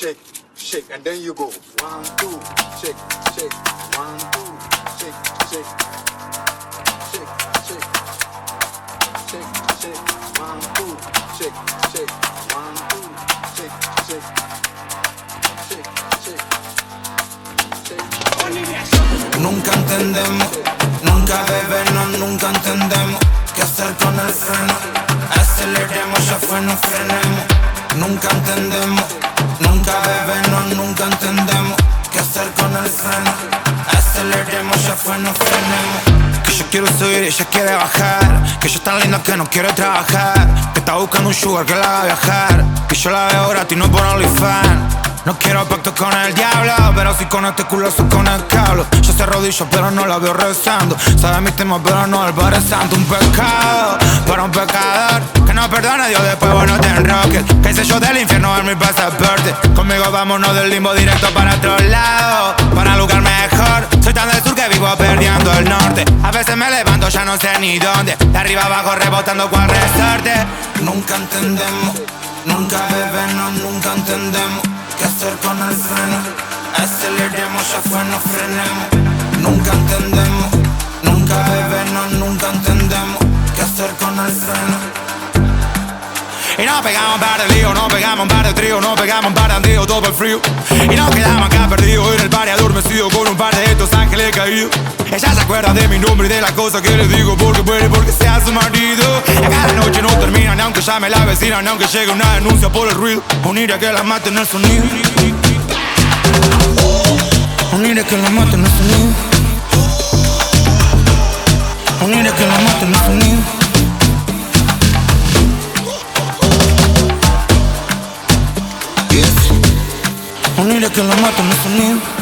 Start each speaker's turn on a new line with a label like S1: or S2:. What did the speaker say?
S1: shake, shake, and then you go. One, two, shake, shake, one, two, shake, shake, shake, shake, shake, shake, one, two, shake, shake, one, two, shake, shake, shake, shake, shake.
S2: Nunca entendemos, nunca bebernos, nunca entendemos qué hacer con el freno. Aceleremos, ya fue, no frenemos. Nunca entendemos, nunca bebernos, nunca entendemos qué hacer con el freno. Aceleremos, ya fue, no frenemos. Que yo quiero subir y ella quiere bajar. Que yo tan linda que no quiere trabajar. Que está buscando un sugar que la haga viajar. Y yo la veo gratis, no por OnlyFans. No quiero pacto con el diablo, pero si con este culo soy con el cable. Yo sé rodillo, pero no la veo rezando. Sabe mi tema, pero no Padre Santo. Un pecado para un pecador que no perdona a Dios, después vos no te enroques. Que sé yo del infierno es mi pasaporte. Conmigo vámonos del limbo directo para otro lado, para lugar mejor. Soy tan del sur que vivo perdiendo el norte. A veces me levanto, ya no sé ni dónde. De arriba abajo rebotando cual resorte. Nunca entendemos, nunca bebemos, nunca entendemos qué hacer con el freno. Aceleremos, ya fue, no frenemos. Nunca entendemos, Y nos pegamos un par de lío, nos pegamos un par de trío, nos pegamos un par de andeo, todo el frío. Y nos quedamos acá perdidos en el party adormecido con un par de estos ángeles caídos. Ella se acuerda de mi nombre y de las cosas que le digo porque puede, porque sea su marido. Y la noche no termina, ni aunque llame la vecina, aunque llegue una denuncia por el ruido. Unir a que la maten el sonido. Unir a que la maten el sonido. Unir a que la maten el sonido. Unir a que la maten el sonido.